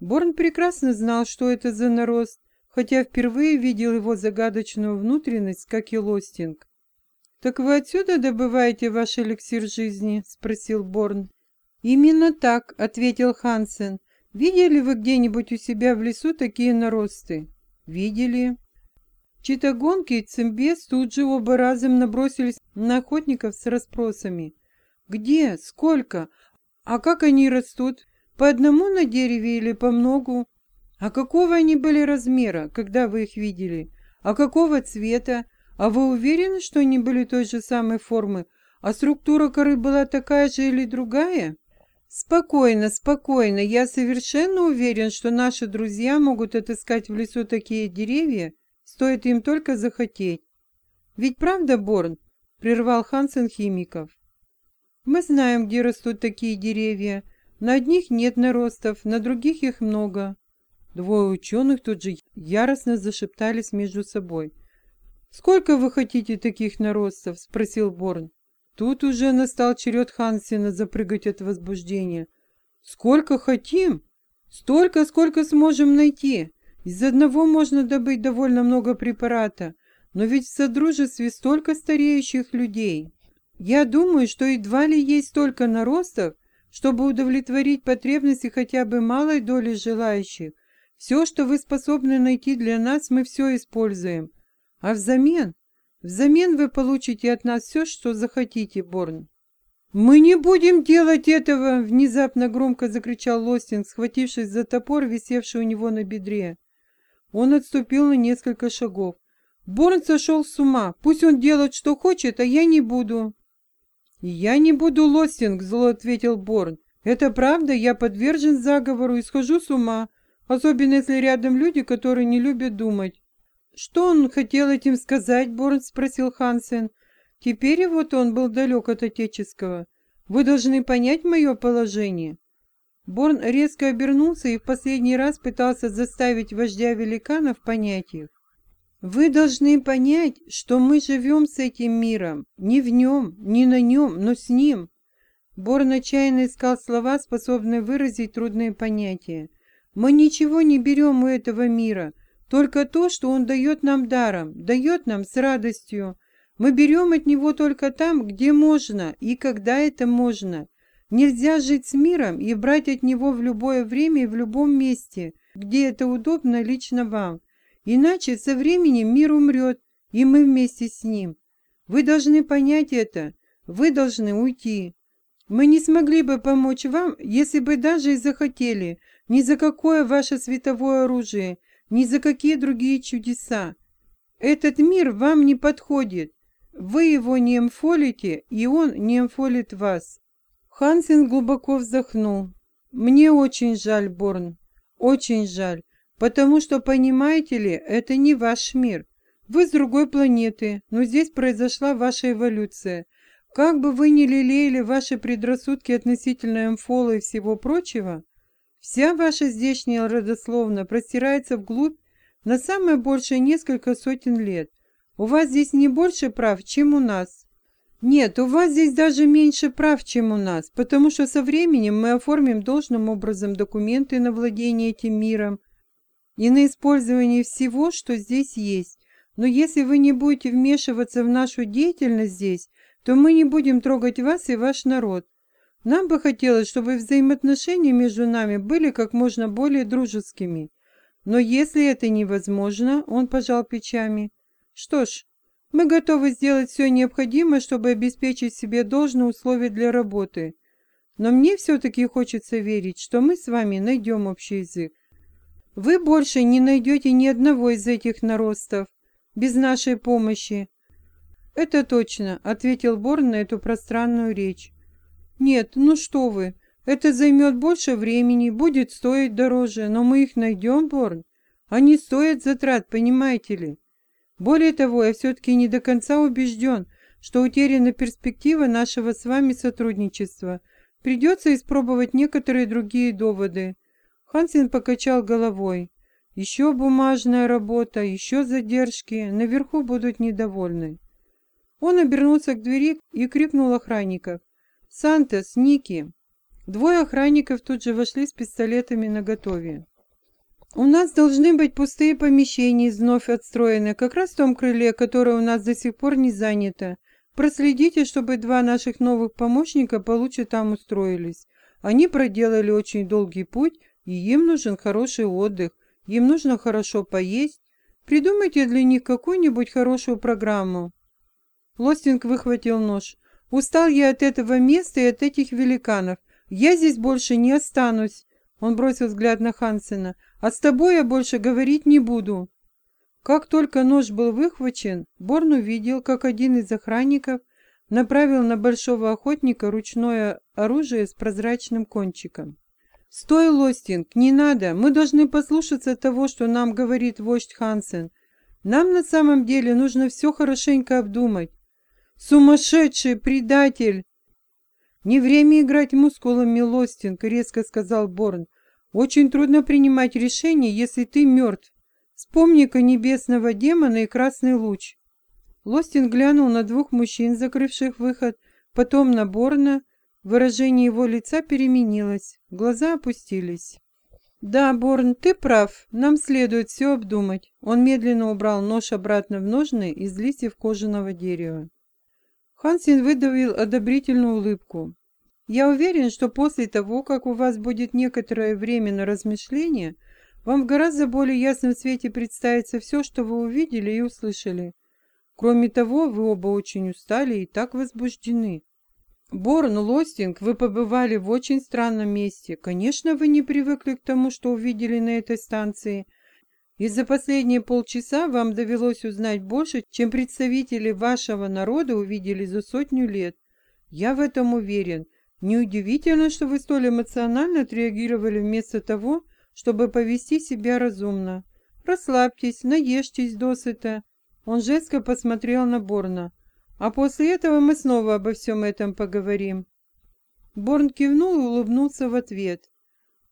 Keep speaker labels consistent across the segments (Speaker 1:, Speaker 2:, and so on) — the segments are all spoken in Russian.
Speaker 1: Борн прекрасно знал, что это за нарост, хотя впервые видел его загадочную внутренность, как и Лостинг. «Так вы отсюда добываете ваш эликсир жизни?» — спросил Борн. «Именно так», — ответил Хансен. «Видели вы где-нибудь у себя в лесу такие наросты?» «Видели». Читагонки и Цимбес тут же оба разом набросились на охотников с расспросами. «Где? Сколько? А как они растут? По одному на дереве или по многу? А какого они были размера, когда вы их видели? А какого цвета? А вы уверены, что они были той же самой формы? А структура коры была такая же или другая?» «Спокойно, спокойно. Я совершенно уверен, что наши друзья могут отыскать в лесу такие деревья, стоит им только захотеть. Ведь правда, Борн?» — прервал Хансен химиков. «Мы знаем, где растут такие деревья. На одних нет наростов, на других их много». Двое ученых тут же яростно зашептались между собой. «Сколько вы хотите таких наростов?» — спросил Борн. Тут уже настал черед Хансена запрыгать от возбуждения. «Сколько хотим? Столько, сколько сможем найти. Из одного можно добыть довольно много препарата, но ведь в Содружестве столько стареющих людей. Я думаю, что едва ли есть столько наростов, чтобы удовлетворить потребности хотя бы малой доли желающих. Все, что вы способны найти для нас, мы все используем. А взамен Взамен вы получите от нас все, что захотите, Борн. «Мы не будем делать этого!» — внезапно громко закричал Лостинг, схватившись за топор, висевший у него на бедре. Он отступил на несколько шагов. «Борн сошел с ума. Пусть он делает, что хочет, а я не буду». «Я не буду, Лостинг», — зло ответил Борн. «Это правда, я подвержен заговору и схожу с ума, особенно если рядом люди, которые не любят думать. «Что он хотел этим сказать?» — Борн спросил Хансен. «Теперь вот он был далек от отеческого. Вы должны понять мое положение». Борн резко обернулся и в последний раз пытался заставить вождя великанов понять их. «Вы должны понять, что мы живем с этим миром. Не в нем, не на нем, но с ним». Борн отчаянно искал слова, способные выразить трудные понятия. «Мы ничего не берем у этого мира». Только то, что Он дает нам даром, дает нам с радостью. Мы берем от Него только там, где можно и когда это можно. Нельзя жить с миром и брать от Него в любое время и в любом месте, где это удобно лично вам. Иначе со временем мир умрет, и мы вместе с ним. Вы должны понять это. Вы должны уйти. Мы не смогли бы помочь вам, если бы даже и захотели, ни за какое ваше световое оружие, ни за какие другие чудеса. Этот мир вам не подходит. Вы его не эмфолите, и он не эмфолит вас. Хансен глубоко вздохнул. Мне очень жаль, Борн, очень жаль, потому что, понимаете ли, это не ваш мир. Вы с другой планеты, но здесь произошла ваша эволюция. Как бы вы ни лелеяли ваши предрассудки относительно эмфола и всего прочего, Вся ваша здешняя родословная простирается вглубь на самое большее несколько сотен лет. У вас здесь не больше прав, чем у нас. Нет, у вас здесь даже меньше прав, чем у нас, потому что со временем мы оформим должным образом документы на владение этим миром и на использование всего, что здесь есть. Но если вы не будете вмешиваться в нашу деятельность здесь, то мы не будем трогать вас и ваш народ. Нам бы хотелось, чтобы взаимоотношения между нами были как можно более дружескими. Но если это невозможно, он пожал плечами. Что ж, мы готовы сделать все необходимое, чтобы обеспечить себе должные условия для работы. Но мне все-таки хочется верить, что мы с вами найдем общий язык. Вы больше не найдете ни одного из этих наростов без нашей помощи. Это точно, ответил Борн на эту пространную речь. «Нет, ну что вы, это займет больше времени, будет стоить дороже, но мы их найдем, Борн. Они стоят затрат, понимаете ли? Более того, я все-таки не до конца убежден, что утеряна перспектива нашего с вами сотрудничества. Придется испробовать некоторые другие доводы». Хансен покачал головой. «Еще бумажная работа, еще задержки, наверху будут недовольны». Он обернулся к двери и крикнул охранников. «Сантос, Ники, Двое охранников тут же вошли с пистолетами наготове. «У нас должны быть пустые помещения, вновь отстроены, как раз в том крыле, которое у нас до сих пор не занято. Проследите, чтобы два наших новых помощника получше там устроились. Они проделали очень долгий путь, и им нужен хороший отдых, им нужно хорошо поесть. Придумайте для них какую-нибудь хорошую программу». Лостинг выхватил нож. «Устал я от этого места и от этих великанов. Я здесь больше не останусь». Он бросил взгляд на Хансена. А с тобой я больше говорить не буду». Как только нож был выхвачен, Борн увидел, как один из охранников направил на большого охотника ручное оружие с прозрачным кончиком. «Стой, Лостинг, не надо, мы должны послушаться того, что нам говорит вождь Хансен. Нам на самом деле нужно все хорошенько обдумать. Сумасшедший предатель!» «Не время играть мускулами, Лостинг», — резко сказал Борн. Очень трудно принимать решение, если ты мертв. Вспомни-ка небесного демона и красный луч. Лостин глянул на двух мужчин, закрывших выход, потом на Борна. Выражение его лица переменилось, глаза опустились. «Да, Борн, ты прав, нам следует все обдумать». Он медленно убрал нож обратно в ножны из листьев кожаного дерева. Хансин выдавил одобрительную улыбку. Я уверен, что после того, как у вас будет некоторое время на размышление, вам в гораздо более ясном свете представится все, что вы увидели и услышали. Кроме того, вы оба очень устали и так возбуждены. Борн, Лостинг, вы побывали в очень странном месте. Конечно, вы не привыкли к тому, что увидели на этой станции. И за последние полчаса вам довелось узнать больше, чем представители вашего народа увидели за сотню лет. Я в этом уверен. Неудивительно, что вы столь эмоционально отреагировали вместо того, чтобы повести себя разумно. Расслабьтесь, наешьтесь досыта. Он жестко посмотрел на Борна. А после этого мы снова обо всем этом поговорим. Борн кивнул и улыбнулся в ответ.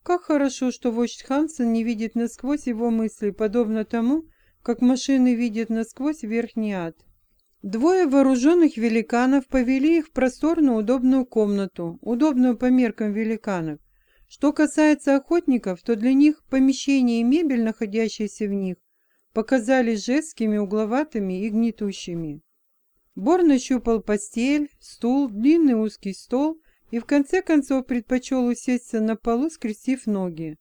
Speaker 1: Как хорошо, что вождь Хансен не видит насквозь его мысли, подобно тому, как машины видят насквозь верхний ад. Двое вооруженных великанов повели их в просторную удобную комнату, удобную по меркам великанов. Что касается охотников, то для них помещение и мебель, находящиеся в них, показались жесткими, угловатыми и гнетущими. Бор нащупал постель, стул, длинный узкий стол и в конце концов предпочел усесться на полу, скрестив ноги.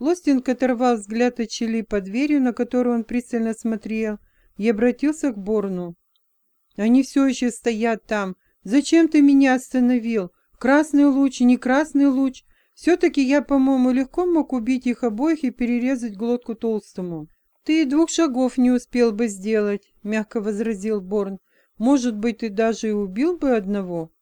Speaker 1: Лостинг оторвал взгляд от щели под дверью, на которую он пристально смотрел, и обратился к Борну. Они все еще стоят там. Зачем ты меня остановил? Красный луч, не красный луч. Все-таки я, по-моему, легко мог убить их обоих и перерезать глотку толстому. Ты и двух шагов не успел бы сделать, мягко возразил Борн. Может быть, ты даже и убил бы одного?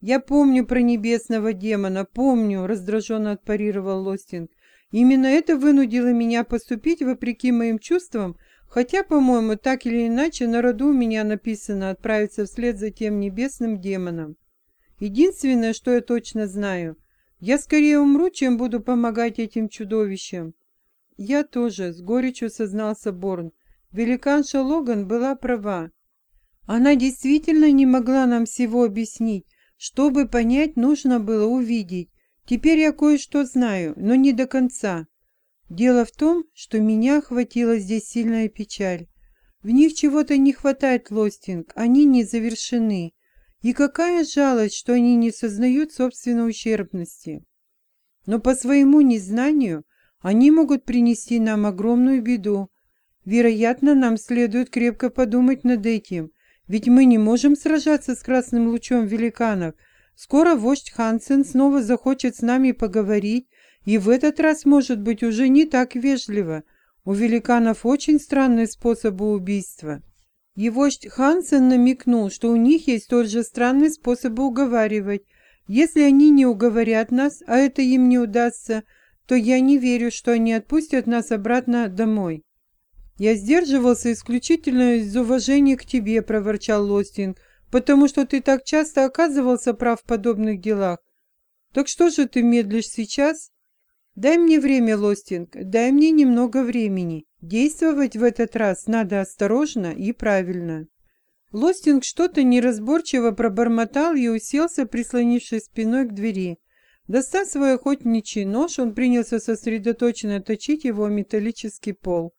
Speaker 1: Я помню про небесного демона, помню, раздраженно отпарировал Лостинг. Именно это вынудило меня поступить вопреки моим чувствам Хотя, по-моему, так или иначе, на роду у меня написано отправиться вслед за тем небесным демоном. Единственное, что я точно знаю, я скорее умру, чем буду помогать этим чудовищам. Я тоже, с горечью сознался Борн. Великанша Логан была права. Она действительно не могла нам всего объяснить. Чтобы понять, нужно было увидеть. Теперь я кое-что знаю, но не до конца. Дело в том, что меня охватила здесь сильная печаль. В них чего-то не хватает, Лостинг, они не завершены. И какая жалость, что они не сознают собственной ущербности. Но по своему незнанию они могут принести нам огромную беду. Вероятно, нам следует крепко подумать над этим, ведь мы не можем сражаться с красным лучом великанов. Скоро вождь Хансен снова захочет с нами поговорить, и в этот раз, может быть, уже не так вежливо. У великанов очень странные способы убийства. Его Хансен намекнул, что у них есть столь же странные способы уговаривать. Если они не уговорят нас, а это им не удастся, то я не верю, что они отпустят нас обратно домой. «Я сдерживался исключительно из уважения к тебе», — проворчал Лостинг, «потому что ты так часто оказывался прав в подобных делах. Так что же ты медлишь сейчас?» Дай мне время, Лостинг, дай мне немного времени. Действовать в этот раз надо осторожно и правильно. Лостинг что-то неразборчиво пробормотал и уселся, прислонившись спиной к двери. Достав свой охотничий нож, он принялся сосредоточенно точить его металлический пол.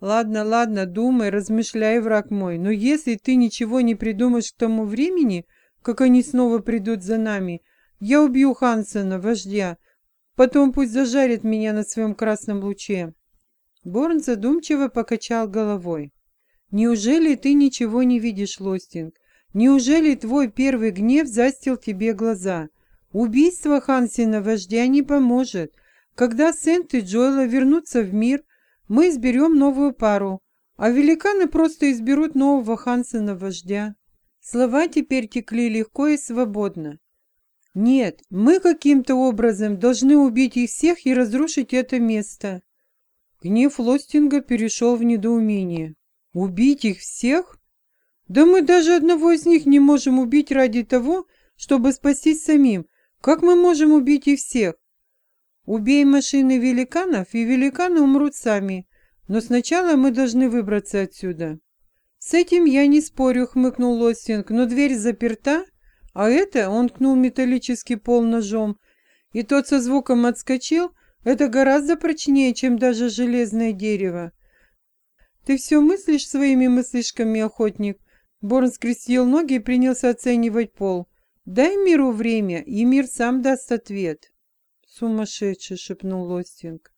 Speaker 1: «Ладно, ладно, думай, размышляй, враг мой, но если ты ничего не придумаешь к тому времени, как они снова придут за нами, я убью Хансена, вождя, потом пусть зажарит меня на своем красном луче». Борн задумчиво покачал головой. «Неужели ты ничего не видишь, Лостинг? Неужели твой первый гнев застил тебе глаза?» Убийство Хансина вождя не поможет. Когда Сент и Джоэла вернутся в мир, мы изберем новую пару, а великаны просто изберут нового Хансена вождя. Слова теперь текли легко и свободно. Нет, мы каким-то образом должны убить их всех и разрушить это место. Гнев Лостинга перешел в недоумение. Убить их всех? Да мы даже одного из них не можем убить ради того, чтобы спастись самим, как мы можем убить их всех? Убей машины великанов, и великаны умрут сами. Но сначала мы должны выбраться отсюда. С этим я не спорю, хмыкнул Лостинг, но дверь заперта, а это, он кнул металлический пол ножом, и тот со звуком отскочил, это гораздо прочнее, чем даже железное дерево. Ты все мыслишь своими мыслишками, охотник? Борн скрестил ноги и принялся оценивать пол. Дай миру время, и мир сам даст ответ. Сумасшедший, шепнул Лостинг.